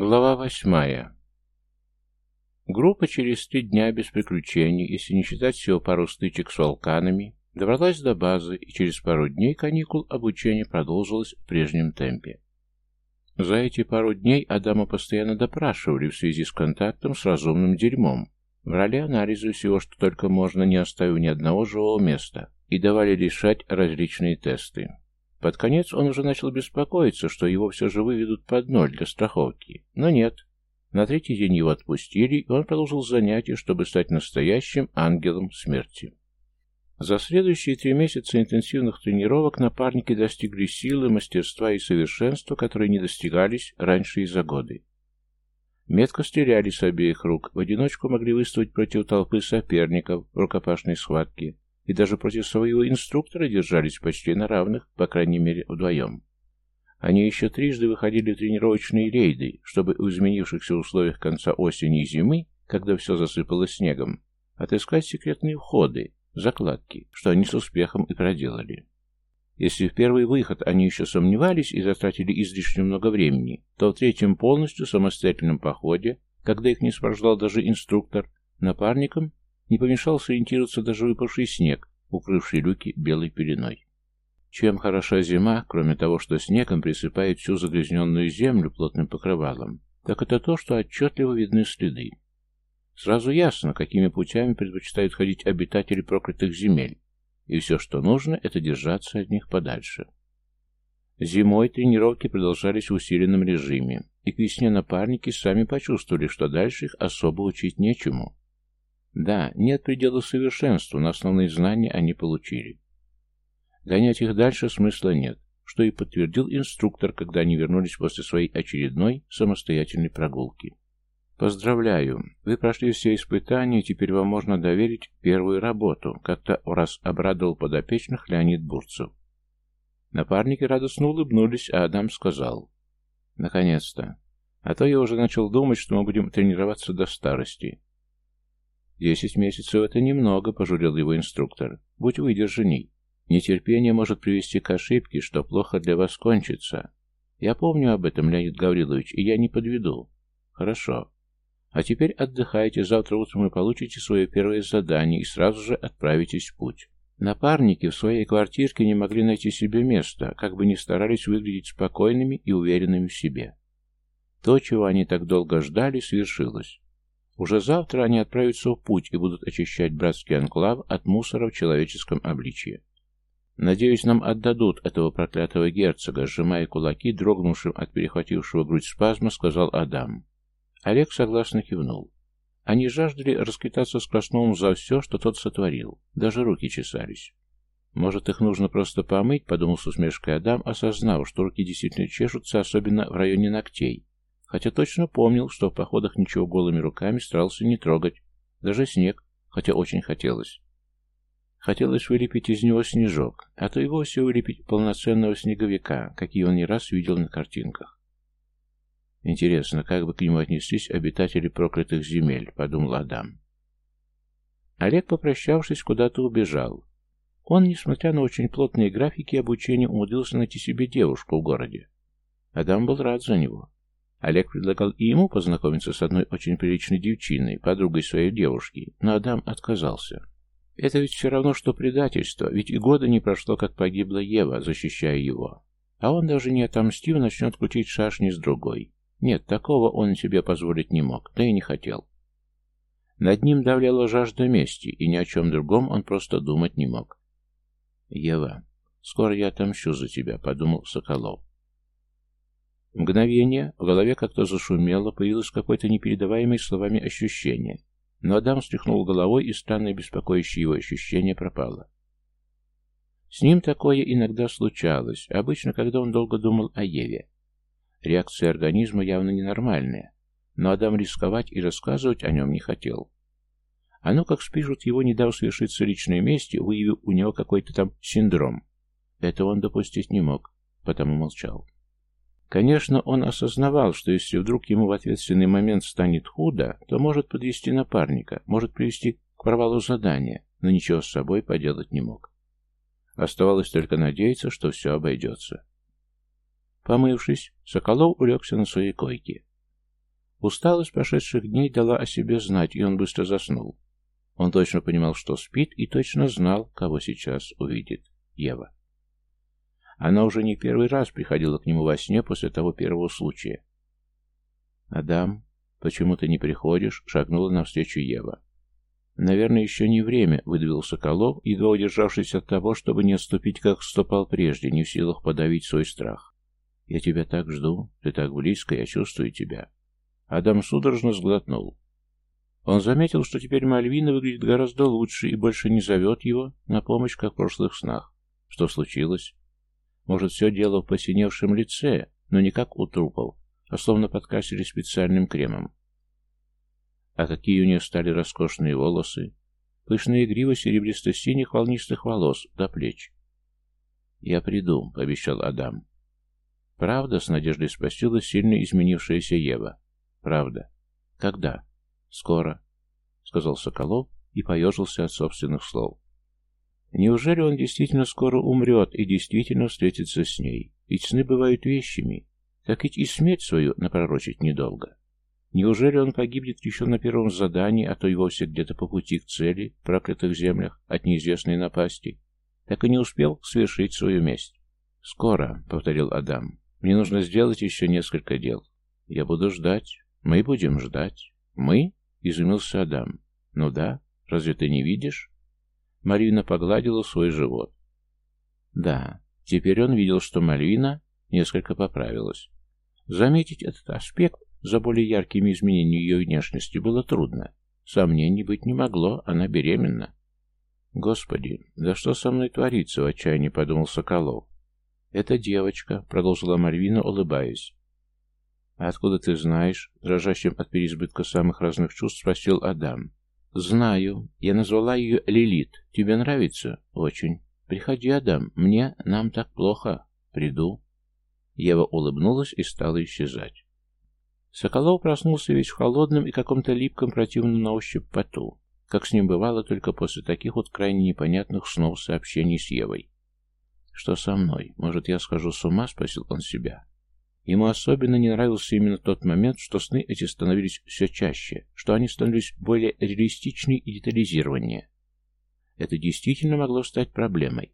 Глава восьмая. Группа через три дня без приключений, если не считать всего пару стычек с волканами, добралась до базы, и через пару дней каникул обучение продолжилось в прежнем темпе. За эти пару дней Адама постоянно допрашивали в связи с контактом с разумным дерьмом, брали анализы всего, что только можно, не оставив ни одного живого места, и давали решать различные тесты. Под конец он уже начал беспокоиться, что его все же выведут под ноль для страховки. Но нет. На третий день его отпустили, и он продолжил занятия, чтобы стать настоящим ангелом смерти. За следующие три месяца интенсивных тренировок напарники достигли силы, мастерства и совершенства, которые не достигались раньше из-за годы. Метко стреляли с обеих рук, в одиночку могли выставить против толпы соперников в рукопашной схватке, и даже против своего инструктора держались почти на равных, по крайней мере, вдвоем. Они еще трижды выходили в тренировочные рейды, чтобы в изменившихся условиях конца осени и зимы, когда все засыпало снегом, отыскать секретные входы, закладки, что они с успехом и проделали. Если в первый выход они еще сомневались и затратили излишне много времени, то в третьем полностью самостоятельном походе, когда их не сопровождал даже инструктор, напарникам не помешал сориентироваться даже выпавший снег, укрывший люки белой пеленой. Чем хороша зима, кроме того, что снегом присыпает всю загрязненную землю плотным покрывалом, так это то, что отчетливо видны следы. Сразу ясно, какими путями предпочитают ходить обитатели проклятых земель, и все, что нужно, это держаться от них подальше. Зимой тренировки продолжались в усиленном режиме, и к весне напарники сами почувствовали, что дальше их особо учить нечему. Да, нет предела совершенству, но основные знания они получили. Гонять их дальше смысла нет, что и подтвердил инструктор, когда они вернулись после своей очередной самостоятельной прогулки. Поздравляю, вы прошли все испытания, теперь вам можно доверить первую работу, как-то раз обрадовал подопечных Леонид Бурцев. Напарники радостно улыбнулись, а Адам сказал. Наконец-то. А то я уже начал думать, что мы будем тренироваться до старости. «Десять месяцев — это немного», — пожурил его инструктор. «Будь выдержанней. Нетерпение может привести к ошибке, что плохо для вас кончится. Я помню об этом, Леонид Гаврилович, и я не подведу». «Хорошо. А теперь отдыхайте, завтра утром вы получите свое первое задание и сразу же отправитесь в путь». Напарники в своей квартирке не могли найти себе места, как бы ни старались выглядеть спокойными и уверенными в себе. То, чего они так долго ждали, свершилось. Уже завтра они отправятся в путь и будут очищать братский анклав от мусора в человеческом обличье. Надеюсь, нам отдадут этого проклятого герцога, сжимая кулаки, дрогнувшим от перехватившего грудь спазма, сказал Адам. Олег согласно кивнул. Они жаждали расквитаться с Красновым за все, что тот сотворил. Даже руки чесались. «Может, их нужно просто помыть?» — подумал с усмешкой Адам, осознав, что руки действительно чешутся, особенно в районе ногтей, Хотя точно помнил, что в походах ничего голыми руками старался не трогать. Даже снег, хотя очень хотелось. Хотелось вылепить из него снежок, а то и вовсе вылепить полноценного снеговика, какие он не раз видел на картинках. Интересно, как бы к нему отнеслись обитатели проклятых земель, подумал Адам. Олег, попрощавшись, куда-то убежал. Он, несмотря на очень плотные графики обучения, умудрился найти себе девушку в городе. Адам был рад за него. Олег предлагал и ему познакомиться с одной очень приличной девчиной, подругой своей девушки, но Адам отказался. Это ведь все равно, что предательство, ведь и года не прошло, как погибла Ева, защищая его. А он даже не отомстив, начнет крутить шашни с другой. Нет, такого он себе позволить не мог, да и не хотел. Над ним давляла жажда мести, и ни о чем другом он просто думать не мог. «Ева, скоро я отомщу за тебя», — подумал Соколов. Мгновение, в голове как-то зашумело, появилось какое-то непередаваемое словами ощущение. Но Адам стряхнул головой, и странное беспокоящее его ощущение пропало. С ним такое иногда случалось, обычно, когда он долго думал о Еве. Реакция организма явно ненормальная, но Адам рисковать и рассказывать о нем не хотел. А ну как спишут его, не дав совершиться личной мести, выявив у него какой-то там синдром. Это он допустить не мог, потому молчал. Конечно, он осознавал, что если вдруг ему в ответственный момент станет худо, то может подвести напарника, может привести к провалу задания, но ничего с собой поделать не мог. Оставалось только надеяться, что все обойдется. Помывшись, Соколов улегся на своей койке. Усталость прошедших дней дала о себе знать, и он быстро заснул. Он точно понимал, что спит, и точно знал, кого сейчас увидит. Ева. Она уже не первый раз приходила к нему во сне после того первого случая. «Адам, почему ты не приходишь?» — шагнула навстречу Ева. «Наверное, еще не время», — выдавил Соколов, едва удержавшись от того, чтобы не отступить, как ступал прежде, не в силах подавить свой страх. «Я тебя так жду, ты так близко, я чувствую тебя». Адам судорожно сглотнул. Он заметил, что теперь Мальвина выглядит гораздо лучше и больше не зовет его на помощь, как в прошлых снах. Что случилось? Может, все дело в посиневшем лице, но не как у трупов, а словно подкрасили специальным кремом. А какие у нее стали роскошные волосы, пышные гривы серебристо-синих волнистых волос до плеч. «Я приду», — пообещал Адам. «Правда?» — с надеждой спросила сильно изменившаяся Ева. «Правда. Когда?» «Скоро», — сказал Соколов и поежился от собственных слов. Неужели он действительно скоро умрет и действительно встретится с ней? Ведь сны бывают вещами. Так ведь и смерть свою напророчить недолго. Неужели он погибнет еще на первом задании, а то и вовсе где-то по пути к цели, в проклятых землях, от неизвестной напасти? Так и не успел совершить свою месть. «Скоро», — повторил Адам. «Мне нужно сделать еще несколько дел. Я буду ждать. Мы будем ждать. Мы?» — изумился Адам. «Ну да. Разве ты не видишь?» Марина погладила свой живот. Да, теперь он видел, что Мальвина несколько поправилась. Заметить этот аспект за более яркими изменениями ее внешности было трудно. Сомнений быть не могло, она беременна. «Господи, да что со мной творится?» — в отчаянии подумал Соколов. «Это девочка», — продолжила Мальвина, улыбаясь. «А откуда ты знаешь?» — дрожащим от переизбытка самых разных чувств спросил Адам. «Знаю. Я назвала ее Лилит. Тебе нравится?» «Очень. Приходи, Адам. Мне, нам так плохо. Приду». Ева улыбнулась и стала исчезать. Соколов проснулся весь в холодном и каком-то липком противном на ощупь поту, как с ним бывало только после таких вот крайне непонятных снов сообщений с Евой. «Что со мной? Может, я схожу с ума?» — спросил он себя. Ему особенно не нравился именно тот момент, что сны эти становились все чаще, что они становились более реалистичнее и детализированнее. Это действительно могло стать проблемой.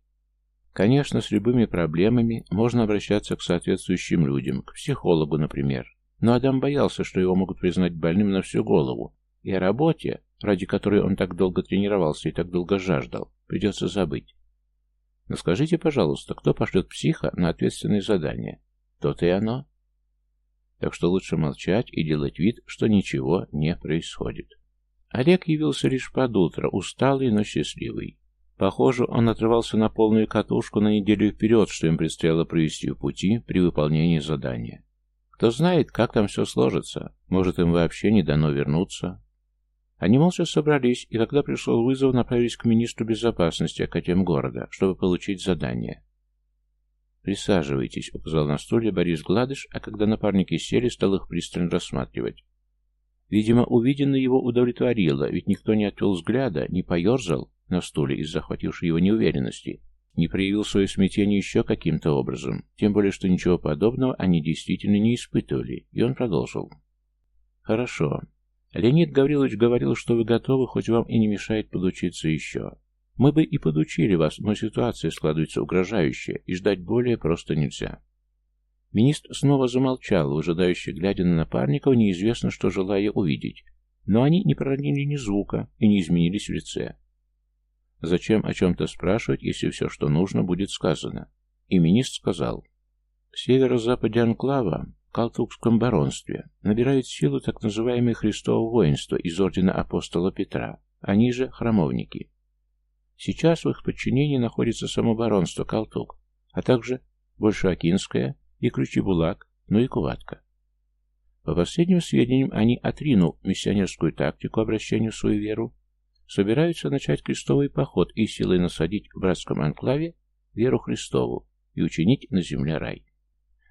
Конечно, с любыми проблемами можно обращаться к соответствующим людям, к психологу, например. Но Адам боялся, что его могут признать больным на всю голову, и о работе, ради которой он так долго тренировался и так долго жаждал, придется забыть. Но скажите, пожалуйста, кто пошлет психа на ответственное задание? То-то и оно. Так что лучше молчать и делать вид, что ничего не происходит. Олег явился лишь под утро, усталый, но счастливый. Похоже, он отрывался на полную катушку на неделю вперед, что им предстояло провести в пути при выполнении задания. Кто знает, как там все сложится. Может, им вообще не дано вернуться. Они молча собрались, и когда пришел вызов, направились к министру безопасности Академгорода, чтобы получить задание. «Присаживайтесь», — указал на стуле Борис Гладыш, а когда напарники сели, стал их пристально рассматривать. Видимо, увиденное его удовлетворило, ведь никто не отвел взгляда, не поерзал на стуле из захватившей его неуверенности, не проявил свое смятение еще каким-то образом, тем более, что ничего подобного они действительно не испытывали, и он продолжил. «Хорошо. Леонид Гаврилович говорил, что вы готовы, хоть вам и не мешает подучиться еще. Мы бы и подучили вас, но ситуация складывается угрожающая, и ждать более просто нельзя. Министр снова замолчал, выжидающе глядя на напарников, неизвестно, что желая увидеть. Но они не проронили ни звука и не изменились в лице. Зачем о чем-то спрашивать, если все, что нужно, будет сказано? И министр сказал. В северо-западе Анклава, в Калтукском баронстве, набирают силу так называемые Христово воинство из ордена апостола Петра, они же храмовники. Сейчас в их подчинении находится само баронство Калтук, а также Большоакинское и Ключибулак, ну и Куватка. По последним сведениям, они, отринув миссионерскую тактику обращения в свою веру, собираются начать крестовый поход и силой насадить в братском анклаве веру Христову и учинить на земле рай.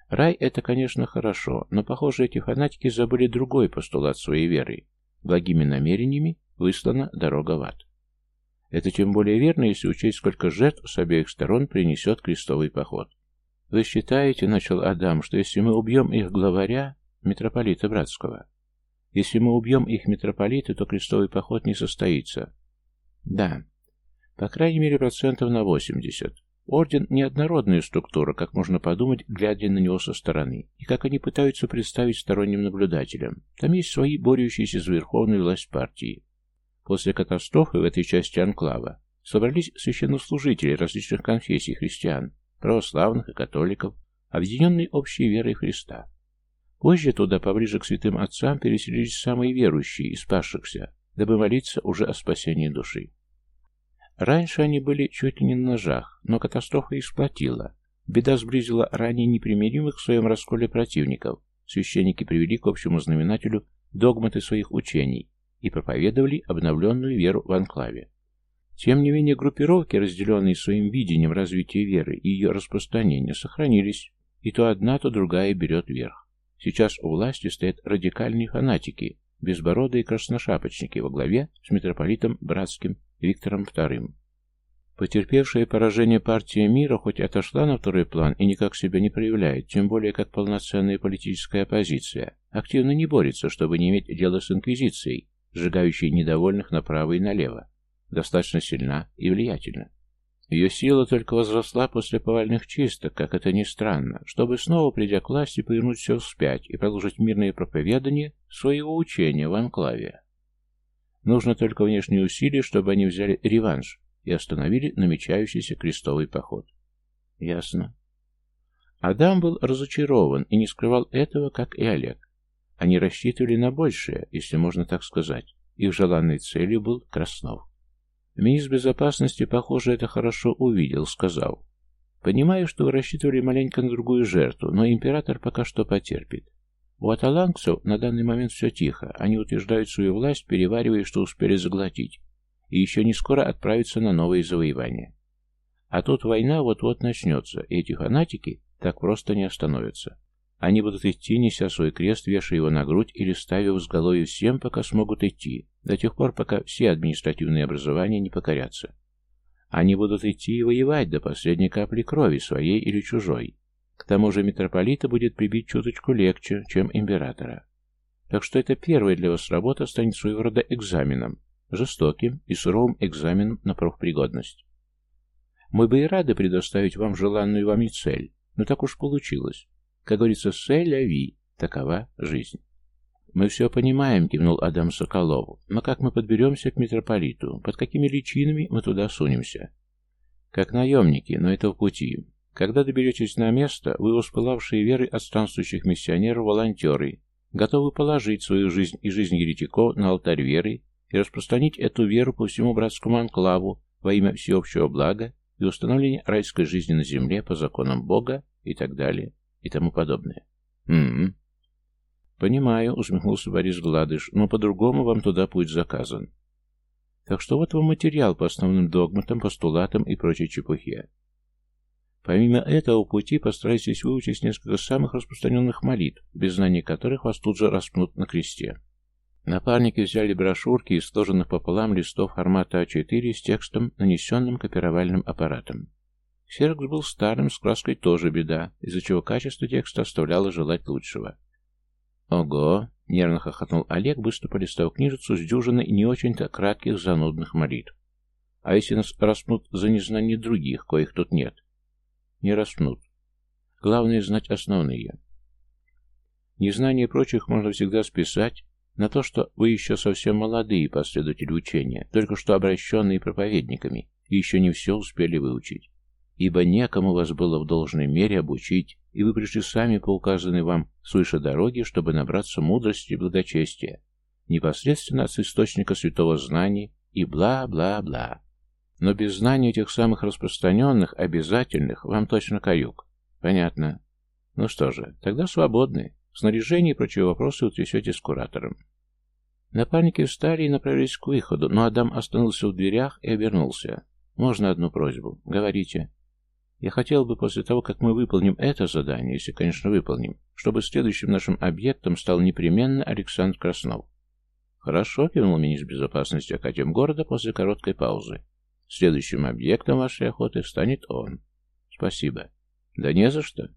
Рай — это, конечно, хорошо, но, похоже, эти фанатики забыли другой постулат своей веры. Благими намерениями выслана дорога в ад. Это тем более верно, если учесть, сколько жертв с обеих сторон принесет крестовый поход. «Вы считаете, — начал Адам, — что если мы убьем их главаря, митрополита Братского, Если мы убьем их митрополита, то крестовый поход не состоится. Да, по крайней мере процентов на 80. Орден – неоднородная структура, как можно подумать, глядя на него со стороны, и как они пытаются представить сторонним наблюдателям. Там есть свои борющиеся за верховную власть партии. После катастрофы в этой части анклава собрались священнослужители различных конфессий христиан, православных и католиков, объединенные общей верой Христа. Позже туда, поближе к святым отцам, переселились самые верующие и спасшихся, дабы молиться уже о спасении души. Раньше они были чуть ли не на ножах, но катастрофа их сплотила. Беда сблизила ранее непримиримых в своем расколе противников. Священники привели к общему знаменателю догматы своих учений и проповедовали обновленную веру в анклаве. Тем не менее, группировки, разделенные своим видением развития веры и ее распространения, сохранились, и то одна, то другая берет верх. Сейчас у власти стоят радикальные фанатики, безбородые красношапочники во главе с митрополитом Братским Виктором II. Потерпевшая поражение партия мира хоть отошла на второй план и никак себя не проявляет, тем более как полноценная политическая оппозиция, активно не борется, чтобы не иметь дело с инквизицией, сжигающей недовольных направо и налево, достаточно сильна и влиятельна. Ее сила только возросла после повальных чисток, как это ни странно, чтобы снова, придя к власти, повернуть все вспять и продолжить мирное проповедание своего учения в анклаве. Нужно только внешние усилия, чтобы они взяли реванш и остановили намечающийся крестовый поход. Ясно. Адам был разочарован и не скрывал этого, как и Олег. Они рассчитывали на большее, если можно так сказать. Их желанной целью был Краснов. Министр безопасности, похоже, это хорошо увидел, сказал. «Понимаю, что вы рассчитывали маленько на другую жертву, но император пока что потерпит. У аталангцев на данный момент все тихо. Они утверждают свою власть, переваривая, что успели заглотить. И еще не скоро отправятся на новые завоевания. А тут война вот-вот начнется, и эти фанатики так просто не остановятся. Они будут идти, неся свой крест, вешая его на грудь или ставя изголовье всем, пока смогут идти, до тех пор, пока все административные образования не покорятся. Они будут идти и воевать до последней капли крови, своей или чужой, к тому же митрополита будет прибить чуточку легче, чем императора. Так что это первая для вас работа станет своего рода экзаменом, жестоким и суровым экзаменом на профпригодность. Мы бы и рады предоставить вам желанную вами цель, но так уж получилось. Как говорится, цель ви, такова жизнь. «Мы все понимаем», — кивнул Адам Соколову. «Но как мы подберемся к митрополиту? Под какими личинами мы туда сунемся?» «Как наемники, но это в пути. Когда доберетесь на место, вы воспылавшие верой от странствующих миссионеров волонтеры, готовы положить свою жизнь и жизнь еретиков на алтарь веры и распространить эту веру по всему братскому анклаву во имя всеобщего блага и установления райской жизни на земле по законам Бога и так далее и тому подобное. М-м. Понимаю, усмехнулся Борис Гладыш, но по-другому вам туда путь заказан. Так что вот вам материал по основным догматам, постулатам и прочей чепухе. Помимо этого, пути постарайтесь выучить несколько самых распространенных молитв, без знаний которых вас тут же распнут на кресте. Напарники взяли брошюрки из сложенных пополам листов формата А4 с текстом, нанесенным копировальным аппаратом. Серкс был старым, с краской тоже беда, из-за чего качество текста оставляло желать лучшего. «Ого!» — нервно хохотнул Олег, быстро полистав книжицу с дюжиной не очень-то кратких занудных молитв. «А если нас распнут за незнание других, коих тут нет?» не распнут. Главное знать основные. Незнание прочих можно всегда списать на то, что вы еще совсем молодые последователи учения, только что обращенные проповедниками, и еще не все успели выучить. Ибо некому вас было в должной мере обучить, и вы пришли сами по указанной вам свыше дороги, чтобы набраться мудрости и благочестия, непосредственно от источника святого знания и бла-бла-бла. Но без знания этих самых распространенных, обязательных, вам точно каюк. Понятно. Ну что же, тогда свободны. Снаряжение и прочие вопросы утрясете с куратором. Напарники встали и направились к выходу, но Адам остановился в дверях и обернулся. «Можно одну просьбу? Говорите». «Я хотел бы после того, как мы выполним это задание, если, конечно, выполним, чтобы следующим нашим объектом стал непременно Александр Краснов». «Хорошо», — кивнул министр безопасности Академгорода после короткой паузы. Следующим объектом вашей охоты станет он. Спасибо. Да не за что.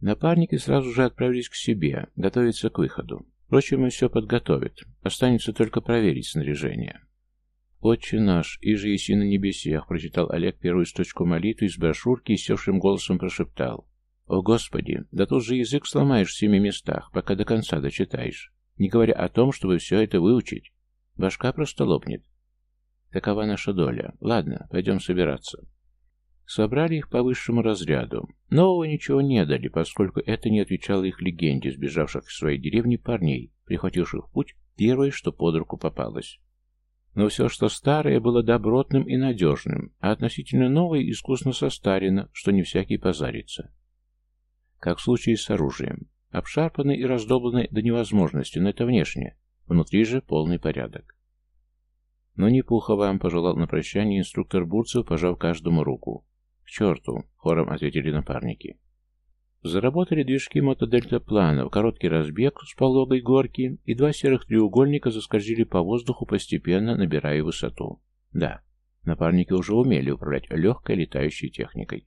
Напарники сразу же отправились к себе, готовиться к выходу. Впрочем, все подготовят. Останется только проверить снаряжение. «Отче наш, и же еси на небесех», — прочитал Олег первую строчку молитвы из брошюрки и севшим голосом прошептал. «О, Господи, да тут же язык сломаешь в семи местах, пока до конца дочитаешь, не говоря о том, чтобы все это выучить. Башка просто лопнет. Такова наша доля. Ладно, пойдем собираться». Собрали их по высшему разряду. Нового ничего не дали, поскольку это не отвечало их легенде сбежавших из своей деревни парней, прихвативших в путь первое, что под руку попалось. Но все, что старое, было добротным и надежным, а относительно новое искусно состарено, что не всякий позарится. Как в случае с оружием. Обшарпанный и раздолбанный до невозможности, но это внешне. Внутри же полный порядок. Но не пуха вам, пожелал на прощание инструктор Бурцев, пожав каждому руку черту!» — хором ответили напарники. Заработали движки мотодельтаплана, короткий разбег с пологой горки, и два серых треугольника заскользили по воздуху, постепенно набирая высоту. Да, напарники уже умели управлять легкой летающей техникой.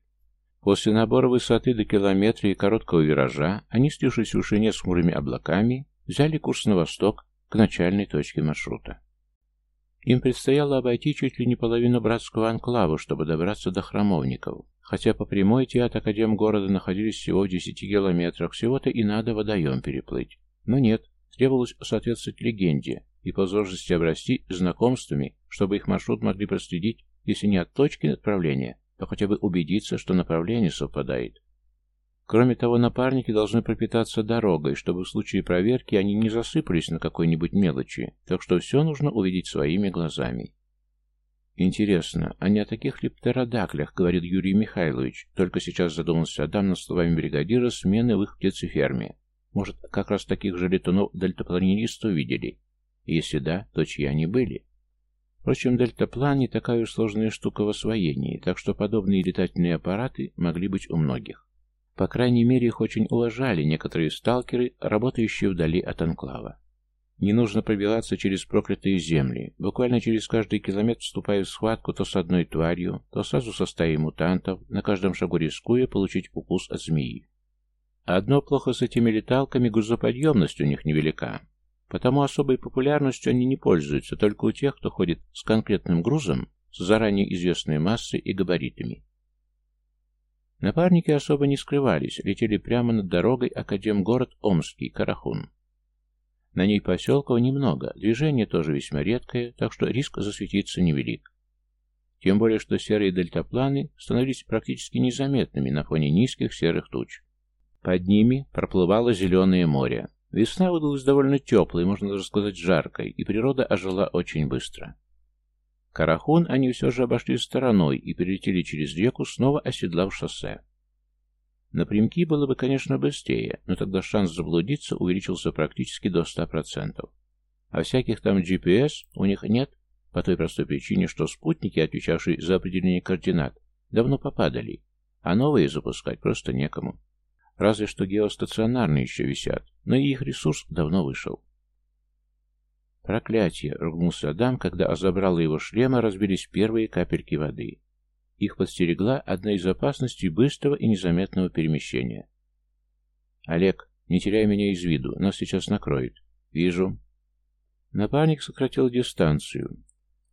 После набора высоты до километра и короткого виража они, слившись в вышине с хмурыми облаками, взяли курс на восток к начальной точке маршрута. Им предстояло обойти чуть ли не половину братского анклава, чтобы добраться до храмовников. Хотя по прямой те от академ города находились всего в десяти километрах, всего-то и надо водоем переплыть. Но нет, требовалось соответствовать легенде и по возможности обрасти знакомствами, чтобы их маршрут могли проследить, если не от точки отправления, то хотя бы убедиться, что направление совпадает. Кроме того, напарники должны пропитаться дорогой, чтобы в случае проверки они не засыпались на какой-нибудь мелочи, так что все нужно увидеть своими глазами. Интересно, а не о таких ли птеродаклях, говорит Юрий Михайлович, только сейчас задумался Адам над словами бригадира смены в их птицеферме. Может, как раз таких же летунов-дельтапланинистов видели? И если да, то чьи они были? Впрочем, дельтаплан не такая уж сложная штука в освоении, так что подобные летательные аппараты могли быть у многих. По крайней мере, их очень уважали некоторые сталкеры, работающие вдали от анклава. Не нужно пробиваться через проклятые земли, буквально через каждый километр вступая в схватку то с одной тварью, то сразу со стаей мутантов, на каждом шагу рискуя получить укус от змеи. Одно плохо с этими леталками, грузоподъемность у них невелика, потому особой популярностью они не пользуются только у тех, кто ходит с конкретным грузом, с заранее известной массой и габаритами. Напарники особо не скрывались, летели прямо над дорогой Академгород Омский, Карахун. На ней поселков немного, движение тоже весьма редкое, так что риск засветиться невелик. Тем более, что серые дельтапланы становились практически незаметными на фоне низких серых туч. Под ними проплывало зеленое море. Весна выдалась довольно теплой, можно даже сказать жаркой, и природа ожила очень быстро. Карахун они все же обошли стороной и перелетели через реку, снова оседлав шоссе. Напрямки было бы, конечно, быстрее, но тогда шанс заблудиться увеличился практически до 100%. А всяких там GPS у них нет, по той простой причине, что спутники, отвечавшие за определение координат, давно попадали, а новые запускать просто некому. Разве что геостационарные еще висят, но и их ресурс давно вышел. «Проклятие!» — ругнулся Адам, когда о его шлема разбились первые капельки воды. Их подстерегла одна из опасностей быстрого и незаметного перемещения. «Олег, не теряй меня из виду, нас сейчас накроет». «Вижу». Напарник сократил дистанцию,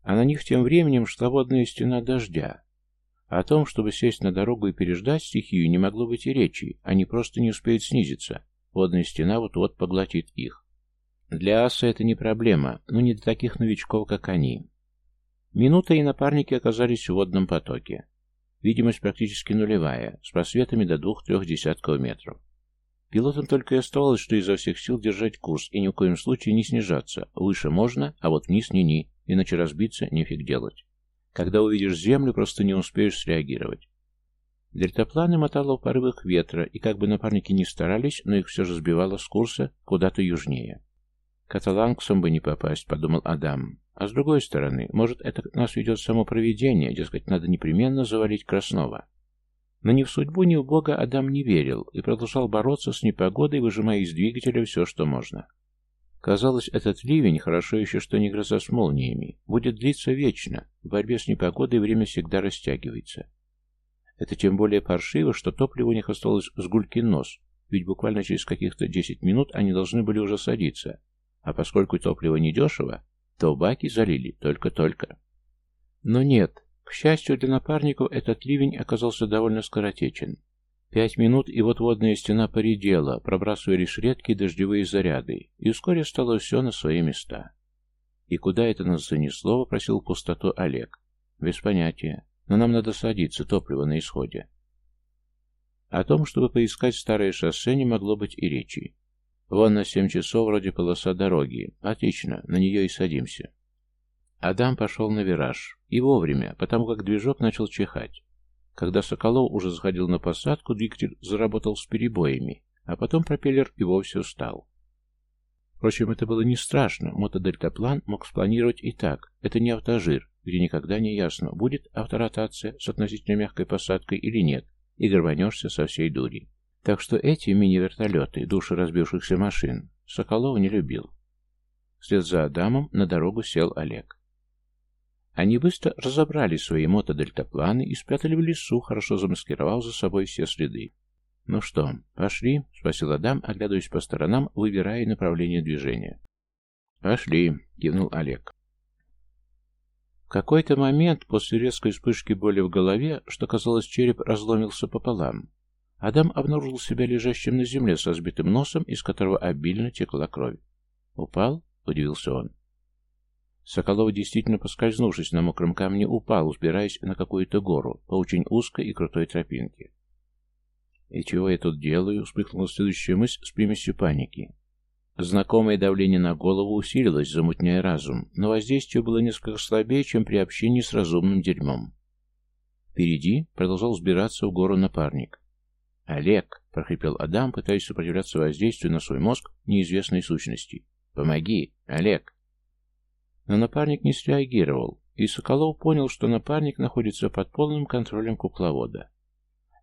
а на них тем временем шла стена дождя. О том, чтобы сесть на дорогу и переждать стихию, не могло быть и речи, они просто не успеют снизиться. Водная стена вот-вот поглотит их. Для аса это не проблема, но не для таких новичков, как они. Минута и напарники оказались в водном потоке. Видимость практически нулевая, с просветами до двух-трех десятков метров. Пилотам только и оставалось, что изо всех сил держать курс и ни в коем случае не снижаться. Выше можно, а вот вниз ни-ни, иначе разбиться нефиг делать. Когда увидишь землю, просто не успеешь среагировать. Дельтапланы мотало в порывах ветра, и как бы напарники ни старались, но их все же сбивало с курса куда-то южнее. «Каталанксом бы не попасть», — подумал Адам. «А с другой стороны, может, это нас ведет само провидение, дескать, надо непременно завалить Краснова». Но ни в судьбу, ни в Бога Адам не верил и продолжал бороться с непогодой, выжимая из двигателя все, что можно. Казалось, этот ливень, хорошо еще, что не гроза с молниями, будет длиться вечно. В борьбе с непогодой время всегда растягивается. Это тем более паршиво, что топливо у них осталось с гулькин нос, ведь буквально через каких-то 10 минут они должны были уже садиться, а поскольку топливо недешево, то баки залили только-только. Но нет, к счастью для напарников, этот ливень оказался довольно скоротечен. Пять минут, и вот водная стена поредела, пробрасывая лишь редкие дождевые заряды, и вскоре стало все на свои места. «И куда это нас занесло?» — вопросил пустоту Олег. «Без понятия. Но нам надо садиться, топливо на исходе». О том, чтобы поискать старое шоссе, не могло быть и речи. Вон на семь часов вроде полоса дороги. Отлично, на нее и садимся. Адам пошел на вираж. И вовремя, потому как движок начал чихать. Когда Соколов уже заходил на посадку, двигатель заработал с перебоями, а потом пропеллер и вовсе устал. Впрочем, это было не страшно, мотодельтаплан мог спланировать и так. Это не автожир, где никогда не ясно, будет авторотация с относительно мягкой посадкой или нет, и горбанешься со всей дури. Так что эти мини-вертолеты, души разбившихся машин, Соколов не любил. Вслед за Адамом на дорогу сел Олег. Они быстро разобрали свои мотодельтапланы и спрятали в лесу, хорошо замаскировав за собой все следы. «Ну что, пошли?» — спросил Адам, оглядываясь по сторонам, выбирая направление движения. «Пошли», — кивнул Олег. В какой-то момент, после резкой вспышки боли в голове, что казалось, череп разломился пополам, Адам обнаружил себя лежащим на земле со сбитым носом, из которого обильно текла кровь. «Упал?» — удивился он. Соколов, действительно поскользнувшись на мокром камне, упал, упираясь на какую-то гору по очень узкой и крутой тропинке. «И чего я тут делаю?» — вспыхнула следующая мысль с примесью паники. Знакомое давление на голову усилилось, замутняя разум, но воздействие было несколько слабее, чем при общении с разумным дерьмом. Впереди продолжал сбираться в гору напарник. «Олег!» — прохрипел Адам, пытаясь сопротивляться воздействию на свой мозг неизвестной сущности. «Помоги! Олег!» Но напарник не среагировал, и Соколов понял, что напарник находится под полным контролем кукловода.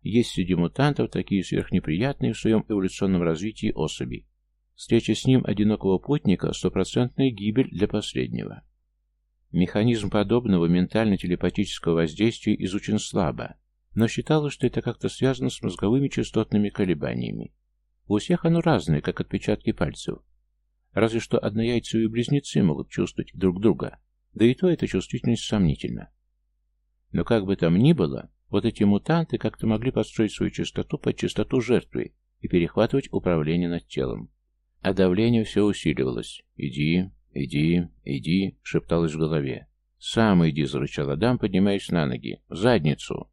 Есть среди мутантов такие сверхнеприятные в своем эволюционном развитии особи. Встреча с ним одинокого путника – стопроцентная гибель для последнего. Механизм подобного ментально-телепатического воздействия изучен слабо, но считалось, что это как-то связано с мозговыми частотными колебаниями. У всех оно разное, как отпечатки пальцев. Разве что однояйцевые близнецы могут чувствовать друг друга, да и то эта чувствительность сомнительна. Но как бы там ни было, вот эти мутанты как-то могли подстроить свою частоту под частоту жертвы и перехватывать управление над телом. А давление все усиливалось. «Иди, иди, иди», — шепталось в голове. «Сам иди», — зарычал Адам, поднимаясь на ноги. «В задницу!»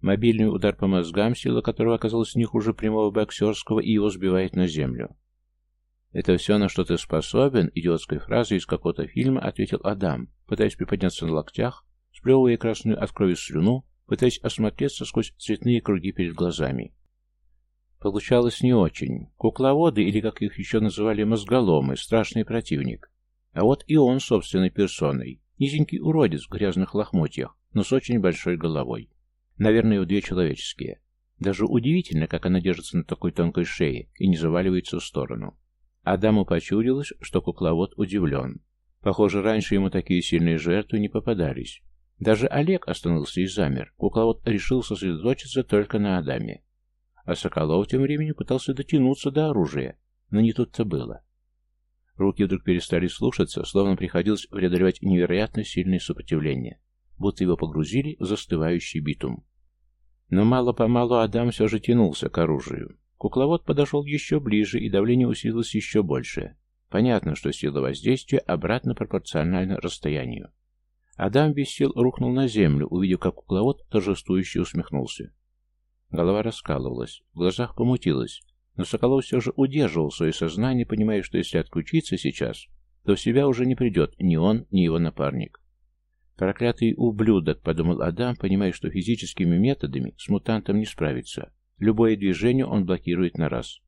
Мобильный удар по мозгам, сила которого оказалась не хуже прямого боксерского, и его сбивает на землю. «Это все, на что ты способен?» — идиотской фразой из какого-то фильма ответил Адам, пытаясь приподняться на локтях, сплевывая красную от крови слюну пытаясь осмотреться сквозь цветные круги перед глазами. Получалось не очень. Кукловоды, или как их еще называли мозголомы, страшный противник. А вот и он собственной персоной. Низенький уродец в грязных лохмотьях, но с очень большой головой. Наверное, у две человеческие. Даже удивительно, как она держится на такой тонкой шее и не заваливается в сторону. Адаму почудилось, что кукловод удивлен. Похоже, раньше ему такие сильные жертвы не попадались. Даже Олег остановился и замер. Кукловод решил сосредоточиться только на Адаме. А Соколов тем временем пытался дотянуться до оружия, но не тут-то было. Руки вдруг перестали слушаться, словно приходилось преодолевать невероятно сильное сопротивление, будто его погрузили в застывающий битум. Но мало-помалу Адам все же тянулся к оружию. Кукловод подошел еще ближе, и давление усилилось еще больше. Понятно, что сила воздействия обратно пропорциональна расстоянию. Адам без сил рухнул на землю, увидев, как кукловод торжествующе усмехнулся. Голова раскалывалась, в глазах помутилась, но Соколов все же удерживал свое сознание, понимая, что если отключиться сейчас, то в себя уже не придет ни он, ни его напарник. «Проклятый ублюдок», — подумал Адам, понимая, что физическими методами с мутантом не справится. Любое движение он блокирует на раз.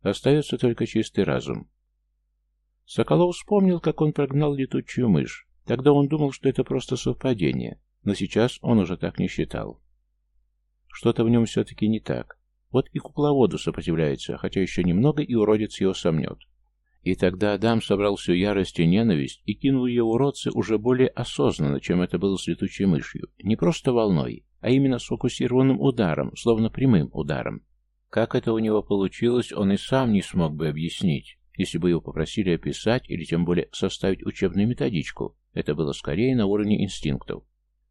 Остается только чистый разум. Соколов вспомнил, как он прогнал летучую мышь. Тогда он думал, что это просто совпадение, но сейчас он уже так не считал. Что-то в нем все-таки не так. Вот и кукловоду сопротивляется, хотя еще немного и уродец его сомнет. И тогда Адам собрал всю ярость и ненависть и кинул ее уродцы уже более осознанно, чем это было с летучей мышью. Не просто волной, а именно сфокусированным ударом, словно прямым ударом. Как это у него получилось, он и сам не смог бы объяснить, если бы его попросили описать или тем более составить учебную методичку. Это было скорее на уровне инстинктов.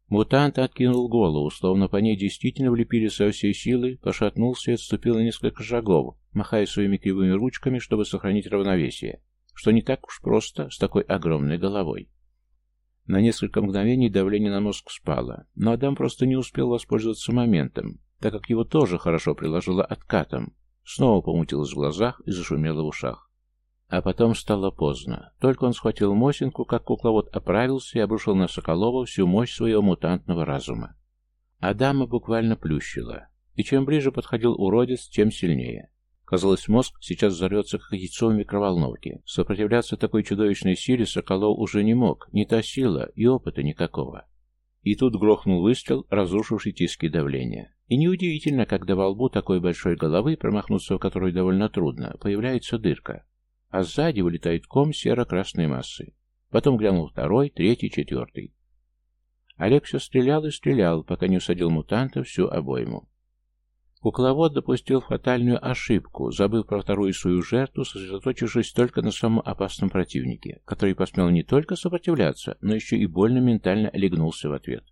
Мутант откинул голову, словно по ней действительно влепили со всей силы, пошатнулся и отступил на несколько шагов, махая своими кривыми ручками, чтобы сохранить равновесие, что не так уж просто с такой огромной головой. На несколько мгновений давление на мозг спало, но Адам просто не успел воспользоваться моментом, так как его тоже хорошо приложило откатом. Снова помутилось в глазах и зашумело в ушах. А потом стало поздно. Только он схватил Мосинку, как кукловод оправился и обрушил на Соколова всю мощь своего мутантного разума. Адама буквально плющило. И чем ближе подходил уродец, тем сильнее. Казалось, мозг сейчас взорвется, как яйцо в микроволновке. Сопротивляться такой чудовищной силе Соколов уже не мог. Не та сила и опыта никакого. И тут грохнул выстрел, разрушивший тиски давления. И неудивительно, когда во лбу такой большой головы, промахнуться в которой довольно трудно, появляется дырка. А сзади вылетает ком серо-красной массы. Потом глянул второй, третий, четвертый. Олег все стрелял и стрелял, пока не усадил мутанта всю обойму. Кукловод допустил фатальную ошибку, забыв про вторую свою жертву, сосредоточившись только на самом опасном противнике, который посмел не только сопротивляться, но еще и больно ментально легнулся в ответ.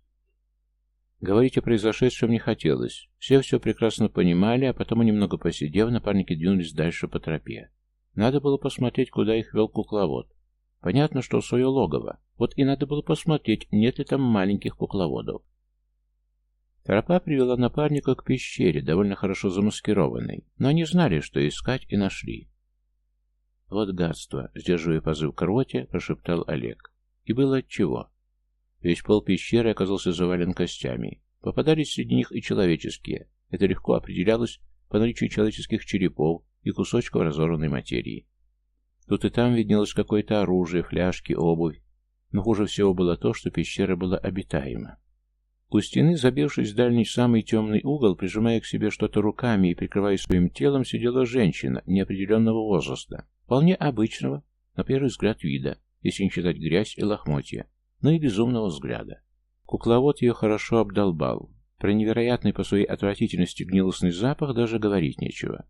Говорить о произошедшем не хотелось. Все все прекрасно понимали, а потом, немного посидев, напарники двинулись дальше по тропе. Надо было посмотреть, куда их вел кукловод. Понятно, что свое логово. Вот и надо было посмотреть, нет ли там маленьких кукловодов. Тропа привела напарника к пещере, довольно хорошо замаскированной, но они знали, что искать, и нашли. «Вот гадство!» — сдерживая позыв к рвоте, прошептал Олег. И было отчего. Весь пол пещеры оказался завален костями. Попадались среди них и человеческие. Это легко определялось по наличию человеческих черепов и кусочков разорванной материи. Тут и там виднелось какое-то оружие, фляжки, обувь. Но хуже всего было то, что пещера была обитаема. У стены, забившись в дальний самый темный угол, прижимая к себе что-то руками и прикрывая своим телом, сидела женщина неопределенного возраста, вполне обычного, на первый взгляд, вида, если не считать грязь и лохмотья, но и безумного взгляда. Кукловод ее хорошо обдолбал. Про невероятный по своей отвратительности гнилостный запах даже говорить нечего.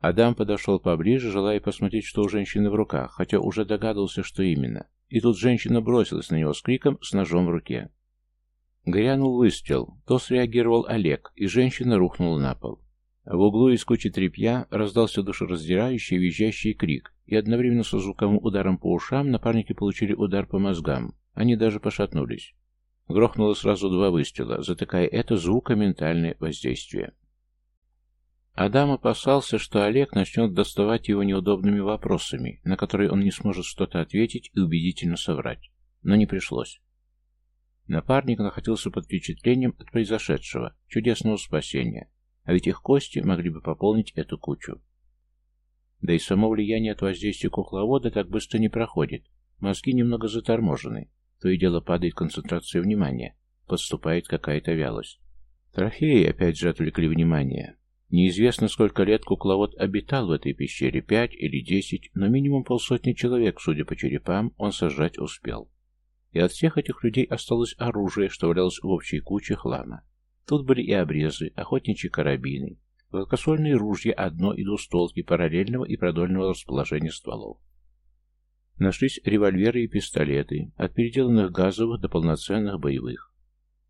Адам подошел поближе, желая посмотреть, что у женщины в руках, хотя уже догадывался, что именно. И тут женщина бросилась на него с криком с ножом в руке. Грянул выстрел. То среагировал Олег, и женщина рухнула на пол. В углу из кучи тряпья раздался душераздирающий визжащий крик, и одновременно со звуковым ударом по ушам напарники получили удар по мозгам. Они даже пошатнулись. Грохнуло сразу два выстрела, затыкая это звукоментальное воздействие. Адам опасался, что Олег начнет доставать его неудобными вопросами, на которые он не сможет что-то ответить и убедительно соврать. Но не пришлось. Напарник находился под впечатлением от произошедшего, чудесного спасения, а ведь их кости могли бы пополнить эту кучу. Да и само влияние от воздействия кукловода так быстро не проходит, мозги немного заторможены, то и дело падает концентрация внимания, подступает какая-то вялость. Трофеи опять же отвлекли внимание. Неизвестно, сколько лет кукловод обитал в этой пещере, пять или десять, но минимум полсотни человек, судя по черепам, он сожрать успел. И от всех этих людей осталось оружие, что валялось в общей куче хлама. Тут были и обрезы, охотничьи карабины, гладкосольные ружья одно- и двустолки параллельного и продольного расположения стволов. Нашлись револьверы и пистолеты, от переделанных газовых до полноценных боевых.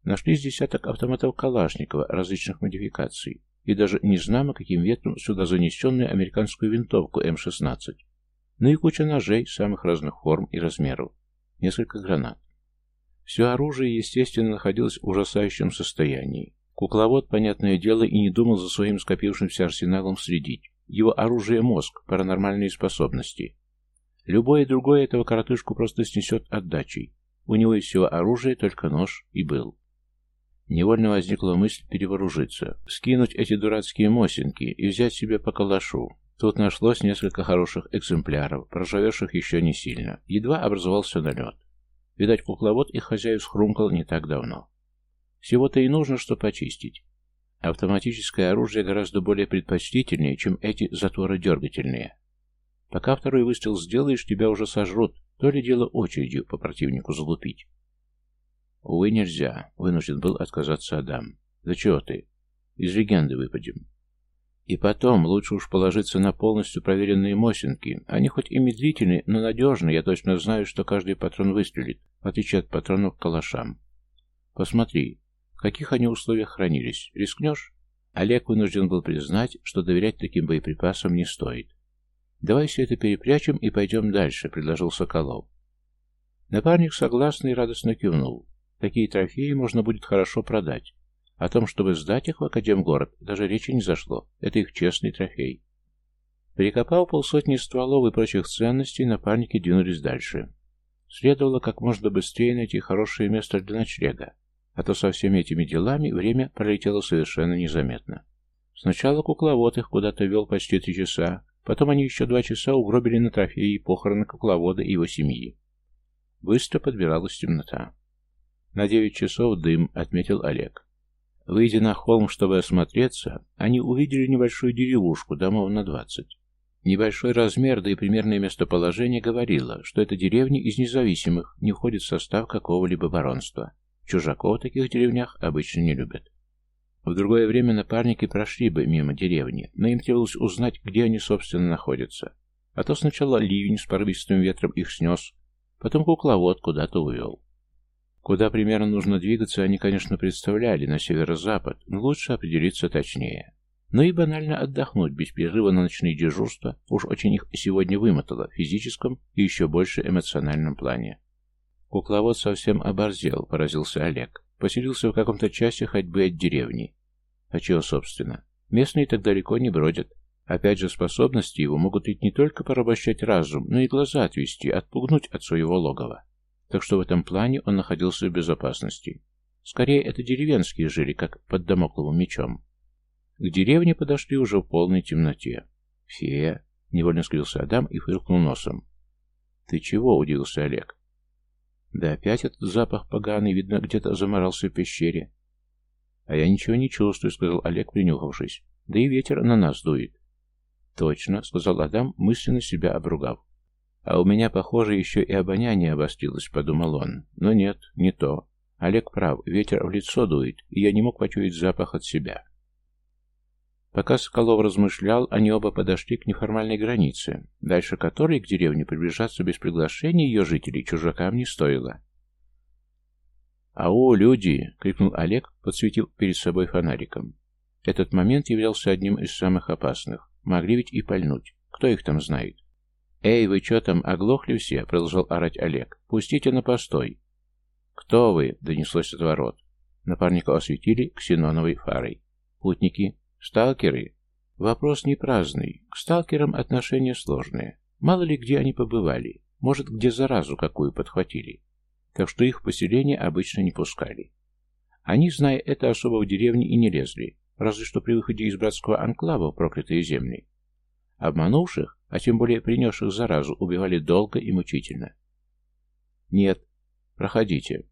Нашлись десяток автоматов Калашникова различных модификаций и даже незнамо каким ветром сюда занесенную американскую винтовку М-16. Ну и куча ножей самых разных форм и размеров несколько гранат. Все оружие, естественно, находилось в ужасающем состоянии. Кукловод, понятное дело, и не думал за своим скопившимся арсеналом следить. Его оружие – мозг, паранормальные способности. Любое другое этого коротышку просто снесет отдачей. У него из всего оружия только нож и был. Невольно возникла мысль перевооружиться, скинуть эти дурацкие мосинки и взять себе по калашу. Тут нашлось несколько хороших экземпляров, проживевших еще не сильно. Едва образовался налет. Видать, кукловод их хозяев схрумкал не так давно. Всего-то и нужно, что почистить. Автоматическое оружие гораздо более предпочтительнее, чем эти затвородергательные. Пока второй выстрел сделаешь, тебя уже сожрут, то ли дело очередью по противнику залупить. Увы, нельзя, вынужден был отказаться Адам. Да чего ты? Из легенды выпадем. И потом, лучше уж положиться на полностью проверенные Мосинки. Они хоть и медлительны, но надежны, я точно знаю, что каждый патрон выстрелит, в отличие от патронов к калашам. Посмотри, в каких они условиях хранились. Рискнешь? Олег вынужден был признать, что доверять таким боеприпасам не стоит. «Давай все это перепрячем и пойдем дальше», — предложил Соколов. Напарник согласно и радостно кивнул. Такие трофеи можно будет хорошо продать. О том, чтобы сдать их в Академгород, даже речи не зашло. Это их честный трофей. Перекопав полсотни стволов и прочих ценностей, напарники двинулись дальше. Следовало как можно быстрее найти хорошее место для ночлега, а то со всеми этими делами время пролетело совершенно незаметно. Сначала кукловод их куда-то вел почти три часа, потом они еще два часа угробили на трофеи похороны кукловода и его семьи. Быстро подбиралась темнота. На девять часов дым, отметил Олег. Выйдя на холм, чтобы осмотреться, они увидели небольшую деревушку, домов на двадцать. Небольшой размер, да и примерное местоположение говорило, что это деревня из независимых, не входит в состав какого-либо баронства. Чужаков в таких деревнях обычно не любят. В другое время напарники прошли бы мимо деревни, но им требовалось узнать, где они, собственно, находятся. А то сначала ливень с порывистым ветром их снес, потом кукловод куда-то увел. Куда примерно нужно двигаться, они, конечно, представляли, на северо-запад, но лучше определиться точнее. Но и банально отдохнуть без перерыва на ночные дежурства уж очень их сегодня вымотало в физическом и еще больше эмоциональном плане. Кукловод совсем оборзел, поразился Олег. Поселился в каком-то часе ходьбы от деревни. А чего, собственно? Местные так далеко не бродят. Опять же, способности его могут ведь не только порабощать разум, но и глаза отвести, отпугнуть от своего логова. Так что в этом плане он находился в безопасности. Скорее, это деревенские жили, как под домокловым мечом. К деревне подошли уже в полной темноте. «Фея!» — невольно скрылся Адам и фыркнул носом. «Ты чего?» — удивился Олег. «Да опять этот запах поганый, видно, где-то заморался в пещере». «А я ничего не чувствую», — сказал Олег, принюхавшись. «Да и ветер на нас дует». «Точно», — сказал Адам, мысленно себя обругав. А у меня, похоже, еще и обоняние обострилось, подумал он. Но нет, не то. Олег прав, ветер в лицо дует, и я не мог почуять запах от себя. Пока Соколов размышлял, они оба подошли к неформальной границе, дальше которой к деревне приближаться без приглашения ее жителей чужакам не стоило. «Ау, люди!» — крикнул Олег, подсветив перед собой фонариком. Этот момент являлся одним из самых опасных. Могли ведь и пальнуть. Кто их там знает? «Эй, вы что там, оглохли все?» — продолжал орать Олег. «Пустите на постой!» «Кто вы?» — донеслось от ворот. Напарника осветили ксеноновой фарой. «Путники? Сталкеры?» Вопрос не праздный. К сталкерам отношения сложные. Мало ли где они побывали. Может, где заразу какую подхватили. Так что их в поселение обычно не пускали. Они, зная это, особо в деревне и не лезли. Разве что при выходе из братского анклава в проклятые земли. Обманувших а тем более принесших заразу, убивали долго и мучительно. «Нет, проходите».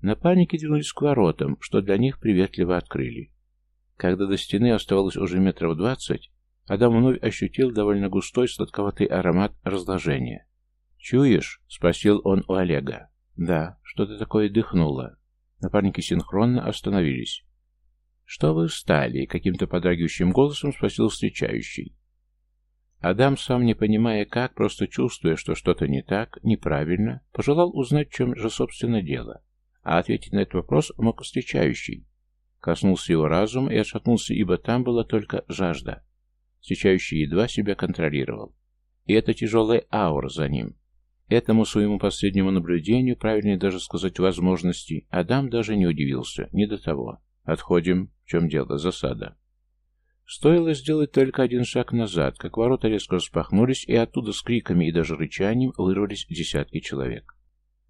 Напарники двинулись к воротам, что для них приветливо открыли. Когда до стены оставалось уже метров двадцать, Адам вновь ощутил довольно густой сладковатый аромат разложения. «Чуешь?» — спросил он у Олега. «Да, что-то такое дыхнуло». Напарники синхронно остановились. «Что вы встали?» — каким-то подрагивающим голосом спросил встречающий. Адам, сам не понимая как, просто чувствуя, что что-то не так, неправильно, пожелал узнать, чем же, собственно, дело. А ответить на этот вопрос мог встречающий. Коснулся его разума и отшатнулся, ибо там была только жажда. Встречающий едва себя контролировал. И это тяжелая аура за ним. Этому своему последнему наблюдению, правильнее даже сказать возможности, Адам даже не удивился, не до того. Отходим. В чем дело? Засада. Стоило сделать только один шаг назад, как ворота резко распахнулись, и оттуда с криками и даже рычанием вырвались десятки человек.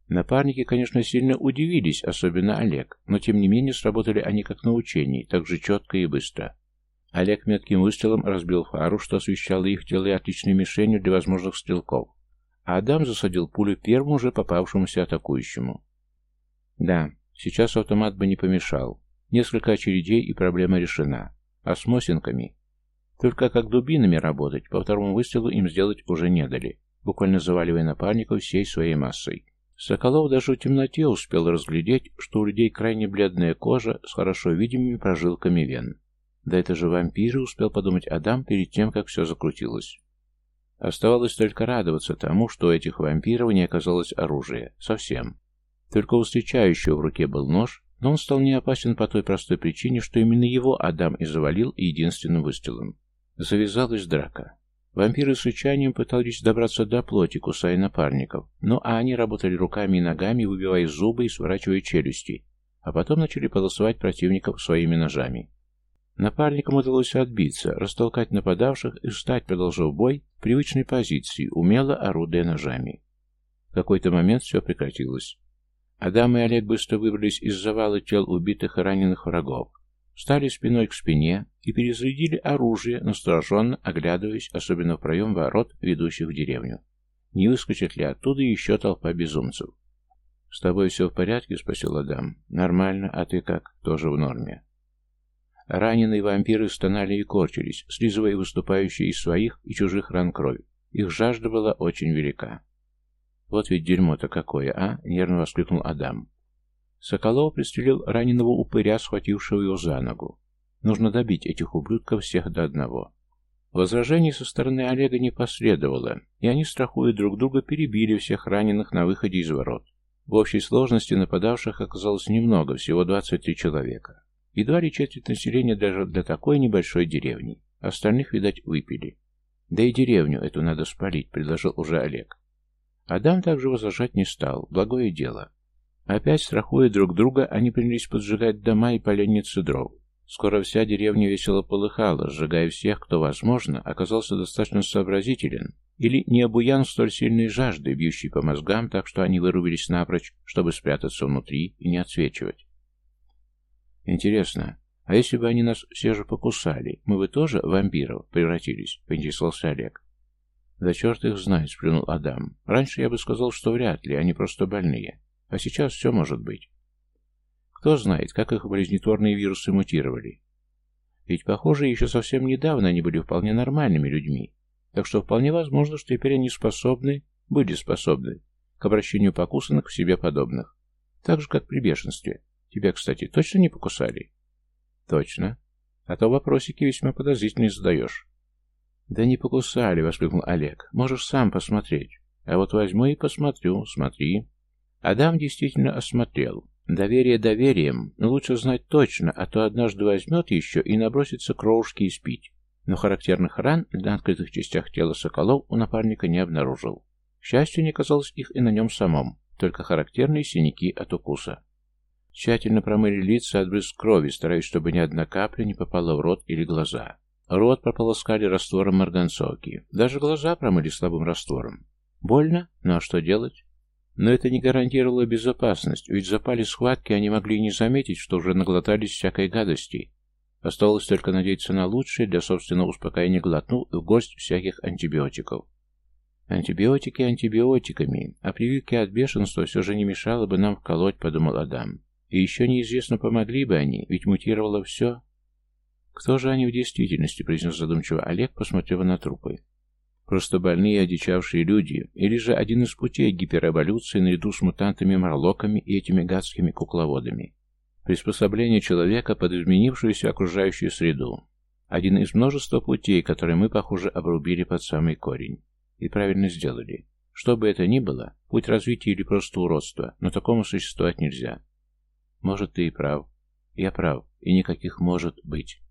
Напарники, конечно, сильно удивились, особенно Олег, но тем не менее сработали они как на учении, так же четко и быстро. Олег метким выстрелом разбил фару, что освещало их, делая отличной мишенью для возможных стрелков, а Адам засадил пулю первому же попавшемуся атакующему. Да, сейчас автомат бы не помешал. Несколько очередей, и проблема решена. А с мосинками? Только как дубинами работать, по второму выстрелу им сделать уже не дали, буквально заваливая напарников всей своей массой. Соколов даже в темноте успел разглядеть, что у людей крайне бледная кожа с хорошо видимыми прожилками вен. Да это же вампиры, успел подумать Адам перед тем, как все закрутилось. Оставалось только радоваться тому, что у этих вампиров не оказалось оружия. Совсем. Только у встречающего в руке был нож, но он стал не опасен по той простой причине, что именно его Адам и завалил единственным выстрелом. Завязалась драка. Вампиры с рычанием пытались добраться до плоти, кусая напарников, но а они работали руками и ногами, выбивая зубы и сворачивая челюсти, а потом начали полосовать противников своими ножами. Напарникам удалось отбиться, растолкать нападавших и встать, продолжив бой, в привычной позиции, умело орудуя ножами. В какой-то момент все прекратилось. Адам и Олег быстро выбрались из завала тел убитых и раненых врагов, встали спиной к спине и перезарядили оружие, настороженно оглядываясь, особенно в проем ворот, ведущих в деревню. Не выскочит ли оттуда еще толпа безумцев? «С тобой все в порядке?» — спросил Адам. «Нормально, а ты как? Тоже в норме?» Раненые вампиры стонали и корчились, слизывая выступающие из своих и чужих ран кровь. Их жажда была очень велика. «Вот ведь дерьмо-то какое, а!» — нервно воскликнул Адам. Соколов пристрелил раненого упыря, схватившего его за ногу. Нужно добить этих ублюдков всех до одного. Возражений со стороны Олега не последовало, и они, страхуя друг друга, перебили всех раненых на выходе из ворот. В общей сложности нападавших оказалось немного, всего 23 человека. Едва ли четверть населения даже для такой небольшой деревни. Остальных, видать, выпили. Да и деревню эту надо спалить, предложил уже Олег. Адам также возражать не стал, благое дело. Опять, страхуя друг друга, они принялись поджигать дома и поленницы дров. Скоро вся деревня весело полыхала, сжигая всех, кто, возможно, оказался достаточно сообразителен или не обуян столь сильной жаждой, бьющей по мозгам, так что они вырубились напрочь, чтобы спрятаться внутри и не отсвечивать. Интересно, а если бы они нас все же покусали, мы бы тоже вампиров превратились, поинтересовался Олег. Да черт их знает, сплюнул Адам. Раньше я бы сказал, что вряд ли, они просто больные. А сейчас все может быть. Кто знает, как их болезнетворные вирусы мутировали. Ведь, похоже, еще совсем недавно они были вполне нормальными людьми. Так что вполне возможно, что теперь они способны, были способны, к обращению покусанных к себе подобных. Так же, как при бешенстве. Тебя, кстати, точно не покусали? Точно. А то вопросики весьма подозрительные задаешь. Да не покусали, воскликнул Олег. Можешь сам посмотреть. А вот возьму и посмотрю. Смотри. Адам действительно осмотрел. Доверие доверием, но лучше знать точно, а то однажды возьмет еще и набросится кровушки и спить. Но характерных ран на открытых частях тела соколов у напарника не обнаружил. К счастью, не казалось их и на нем самом, только характерные синяки от укуса. Тщательно промыли лица от брызг крови, стараясь, чтобы ни одна капля не попала в рот или глаза. Рот прополоскали раствором марганцовки. Даже глаза промыли слабым раствором. Больно? Ну а что делать? Но это не гарантировало безопасность, ведь в запале схватки они могли не заметить, что уже наглотались всякой гадости. Оставалось только надеяться на лучшее, для собственного успокоения глотнул в горсть всяких антибиотиков. Антибиотики антибиотиками, а прививки от бешенства все же не мешало бы нам вколоть, подумал Адам. И еще неизвестно, помогли бы они, ведь мутировало все. Кто же они в действительности, произнес задумчиво Олег, посмотрев на трупы. Просто больные одичавшие люди, или же один из путей гиперэволюции наряду с мутантами-морлоками и этими гадскими кукловодами. Приспособление человека под изменившуюся окружающую среду. Один из множества путей, которые мы, похоже, обрубили под самый корень. И правильно сделали. Что бы это ни было, путь развития или просто уродства, но такому существовать нельзя. Может, ты и прав. Я прав, и никаких может быть.